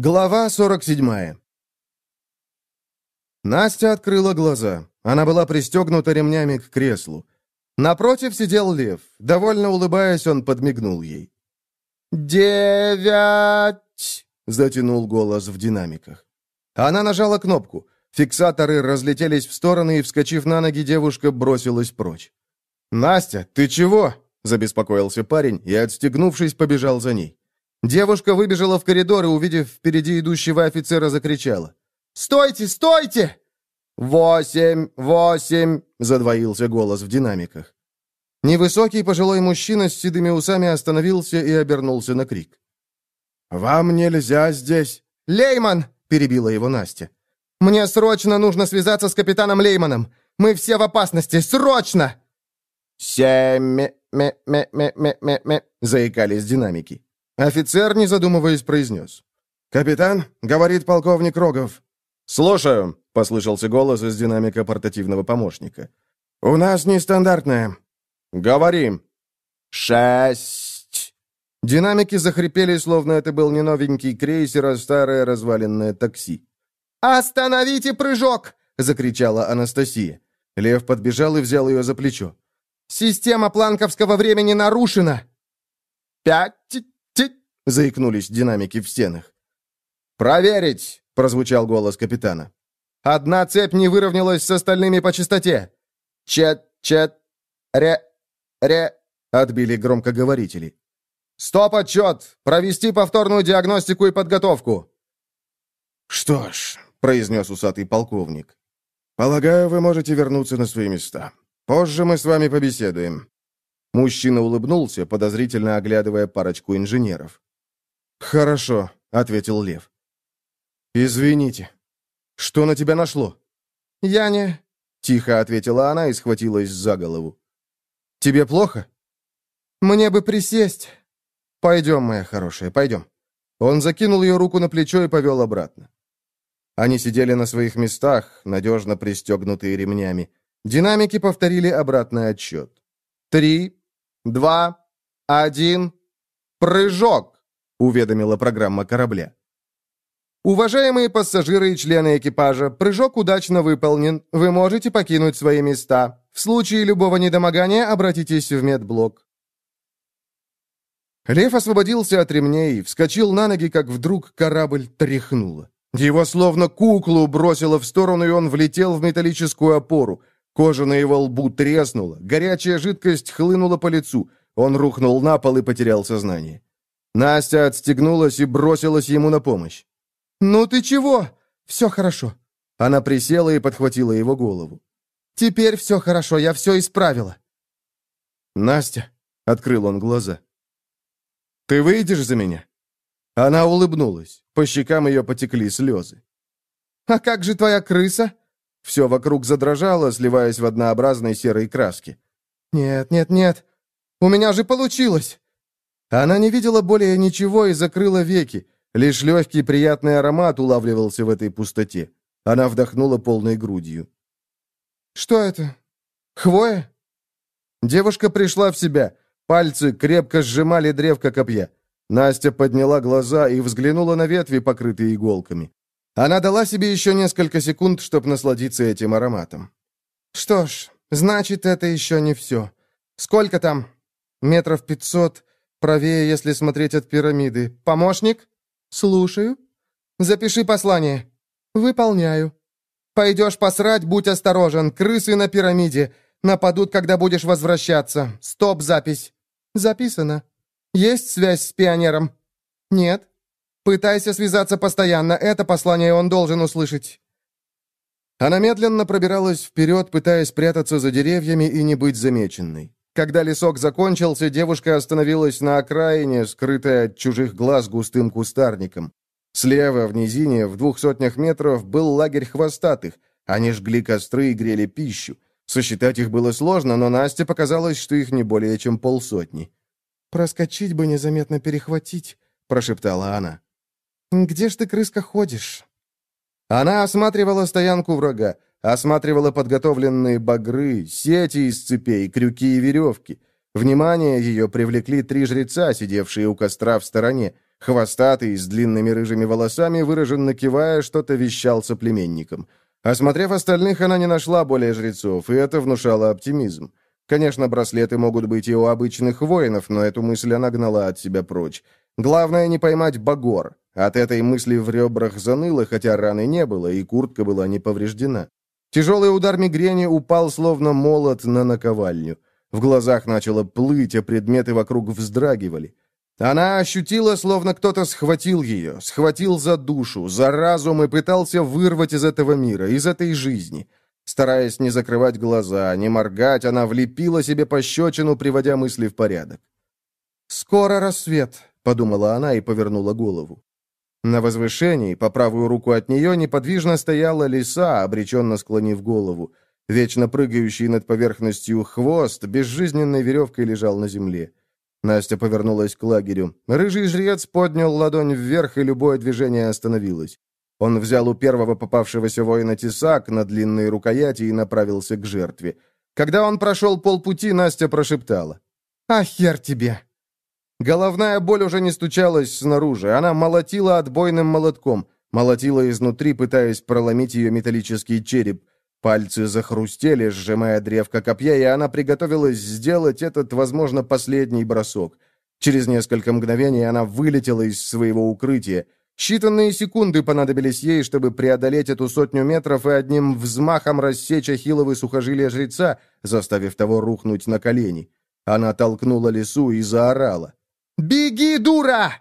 Глава 47 Настя открыла глаза. Она была пристегнута ремнями к креслу. Напротив сидел лев. Довольно улыбаясь, он подмигнул ей. «Девять!» — затянул голос в динамиках. Она нажала кнопку. Фиксаторы разлетелись в стороны, и, вскочив на ноги, девушка бросилась прочь. «Настя, ты чего?» — забеспокоился парень и, отстегнувшись, побежал за ней. Девушка выбежала в коридор и, увидев впереди идущего офицера, закричала. «Стойте, стойте!» «Восемь, восемь!» — задвоился голос в динамиках. Невысокий пожилой мужчина с седыми усами остановился и обернулся на крик. «Вам нельзя здесь!» «Лейман!» — перебила его Настя. «Мне срочно нужно связаться с капитаном Лейманом! Мы все в опасности! Срочно!» «Семь-ме-ме-ме-ме-ме-ме!» — заикались динамики. Офицер, не задумываясь, произнес. «Капитан, — говорит полковник Рогов». «Слушаю», — послышался голос из динамика портативного помощника. «У нас нестандартная». «Говорим». «Шесть». Динамики захрипели, словно это был не новенький крейсер, а старое разваленное такси. «Остановите прыжок!» — закричала Анастасия. Лев подбежал и взял ее за плечо. «Система планковского времени нарушена!» «Пять!» — заикнулись динамики в стенах. «Проверить!» — прозвучал голос капитана. «Одна цепь не выровнялась с остальными по частоте!» «Чет, чет, ре, ре!» — отбили громкоговорители. «Стоп отчет! Провести повторную диагностику и подготовку!» «Что ж», — произнес усатый полковник, — «полагаю, вы можете вернуться на свои места. Позже мы с вами побеседуем». Мужчина улыбнулся, подозрительно оглядывая парочку инженеров. «Хорошо», — ответил Лев. «Извините. Что на тебя нашло?» «Я не...» — тихо ответила она и схватилась за голову. «Тебе плохо?» «Мне бы присесть». «Пойдем, моя хорошая, пойдем». Он закинул ее руку на плечо и повел обратно. Они сидели на своих местах, надежно пристегнутые ремнями. Динамики повторили обратный отсчет. «Три, два, один, прыжок!» — уведомила программа корабля. Уважаемые пассажиры и члены экипажа, прыжок удачно выполнен. Вы можете покинуть свои места. В случае любого недомогания обратитесь в медблок. Лев освободился от ремней, вскочил на ноги, как вдруг корабль тряхнуло. Его словно куклу бросило в сторону, и он влетел в металлическую опору. Кожа на его лбу треснула, горячая жидкость хлынула по лицу. Он рухнул на пол и потерял сознание. Настя отстегнулась и бросилась ему на помощь. «Ну ты чего? Все хорошо». Она присела и подхватила его голову. «Теперь все хорошо, я все исправила». «Настя», — открыл он глаза, — «ты выйдешь за меня?» Она улыбнулась, по щекам ее потекли слезы. «А как же твоя крыса?» Все вокруг задрожало, сливаясь в однообразной серой краске. «Нет, нет, нет, у меня же получилось!» Она не видела более ничего и закрыла веки. Лишь легкий приятный аромат улавливался в этой пустоте. Она вдохнула полной грудью. «Что это? Хвоя?» Девушка пришла в себя. Пальцы крепко сжимали древко копья. Настя подняла глаза и взглянула на ветви, покрытые иголками. Она дала себе еще несколько секунд, чтобы насладиться этим ароматом. «Что ж, значит, это еще не все. Сколько там? Метров пятьсот. Правее, если смотреть от пирамиды. Помощник? Слушаю. Запиши послание. Выполняю. Пойдешь посрать, будь осторожен. Крысы на пирамиде. Нападут, когда будешь возвращаться. Стоп-запись. Записано. Есть связь с пионером? Нет. Пытайся связаться постоянно. Это послание он должен услышать. Она медленно пробиралась вперед, пытаясь прятаться за деревьями и не быть замеченной. Когда лесок закончился, девушка остановилась на окраине, скрытая от чужих глаз густым кустарником. Слева, в низине, в двух сотнях метров, был лагерь хвостатых. Они жгли костры и грели пищу. Сосчитать их было сложно, но Насте показалось, что их не более чем полсотни. «Проскочить бы незаметно перехватить», — прошептала она. «Где ж ты, крыска, ходишь?» Она осматривала стоянку врага осматривала подготовленные багры, сети из цепей, крюки и веревки. Внимание ее привлекли три жреца, сидевшие у костра в стороне. Хвостатый, с длинными рыжими волосами, выраженно кивая, что-то вещал соплеменникам. Осмотрев остальных, она не нашла более жрецов, и это внушало оптимизм. Конечно, браслеты могут быть и у обычных воинов, но эту мысль она гнала от себя прочь. Главное не поймать Багор. От этой мысли в ребрах заныло, хотя раны не было, и куртка была не повреждена. Тяжелый удар мигрени упал, словно молот, на наковальню. В глазах начало плыть, а предметы вокруг вздрагивали. Она ощутила, словно кто-то схватил ее, схватил за душу, за разум и пытался вырвать из этого мира, из этой жизни. Стараясь не закрывать глаза, не моргать, она влепила себе пощечину, приводя мысли в порядок. «Скоро рассвет», — подумала она и повернула голову. На возвышении, по правую руку от нее, неподвижно стояла лиса, обреченно склонив голову. Вечно прыгающий над поверхностью хвост безжизненной веревкой лежал на земле. Настя повернулась к лагерю. Рыжий жрец поднял ладонь вверх, и любое движение остановилось. Он взял у первого попавшегося воина тесак на длинные рукояти и направился к жертве. Когда он прошел полпути, Настя прошептала. «А хер тебе!» Головная боль уже не стучалась снаружи, она молотила отбойным молотком, молотила изнутри, пытаясь проломить ее металлический череп. Пальцы захрустели, сжимая древко копья, и она приготовилась сделать этот, возможно, последний бросок. Через несколько мгновений она вылетела из своего укрытия. Считанные секунды понадобились ей, чтобы преодолеть эту сотню метров и одним взмахом рассечь ахилловы сухожилия жреца, заставив того рухнуть на колени. Она толкнула лесу и заорала. «Беги, дура!»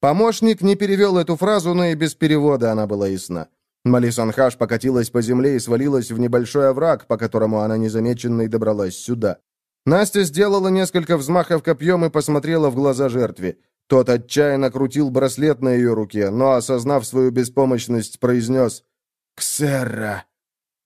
Помощник не перевел эту фразу, но и без перевода она была ясна. Малисанхаш покатилась по земле и свалилась в небольшой овраг, по которому она незамеченной добралась сюда. Настя сделала несколько взмахов копьем и посмотрела в глаза жертве. Тот отчаянно крутил браслет на ее руке, но, осознав свою беспомощность, произнес «Ксерра».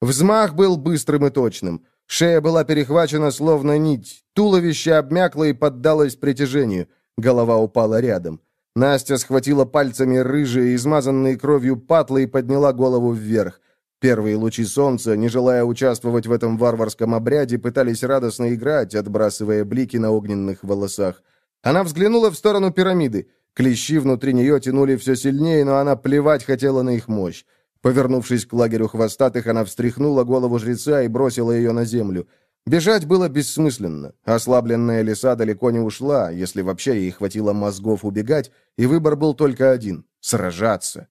Взмах был быстрым и точным. Шея была перехвачена словно нить, туловище обмякло и поддалось притяжению. Голова упала рядом. Настя схватила пальцами рыжие, измазанные кровью патлы и подняла голову вверх. Первые лучи солнца, не желая участвовать в этом варварском обряде, пытались радостно играть, отбрасывая блики на огненных волосах. Она взглянула в сторону пирамиды. Клещи внутри нее тянули все сильнее, но она плевать хотела на их мощь. Повернувшись к лагерю хвостатых, она встряхнула голову жреца и бросила ее на землю. Бежать было бессмысленно. Ослабленная лиса далеко не ушла, если вообще ей хватило мозгов убегать, и выбор был только один — сражаться.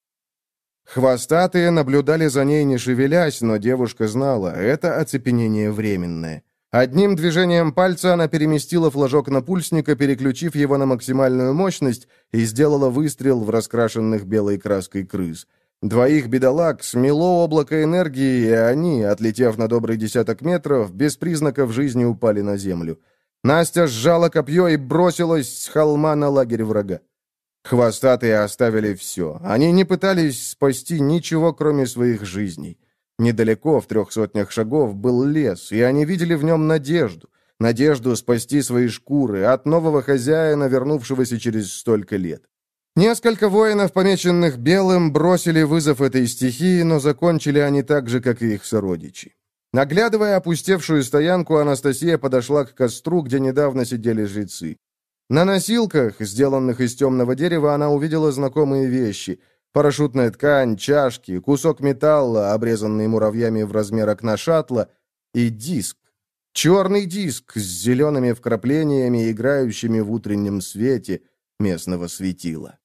Хвостатые наблюдали за ней, не шевелясь, но девушка знала, это оцепенение временное. Одним движением пальца она переместила флажок напульсника, переключив его на максимальную мощность, и сделала выстрел в раскрашенных белой краской крыс. Двоих бедолаг смело облако энергии, и они, отлетев на добрый десяток метров, без признаков жизни упали на землю. Настя сжала копье и бросилась с холма на лагерь врага. Хвостатые оставили все. Они не пытались спасти ничего, кроме своих жизней. Недалеко, в трех сотнях шагов, был лес, и они видели в нем надежду. Надежду спасти свои шкуры от нового хозяина, вернувшегося через столько лет. Несколько воинов, помеченных белым, бросили вызов этой стихии, но закончили они так же, как и их сородичи. Наглядывая опустевшую стоянку, Анастасия подошла к костру, где недавно сидели жрецы. На носилках, сделанных из темного дерева, она увидела знакомые вещи. Парашютная ткань, чашки, кусок металла, обрезанный муравьями в размер окна шаттла, и диск. Черный диск с зелеными вкраплениями, играющими в утреннем свете местного светила.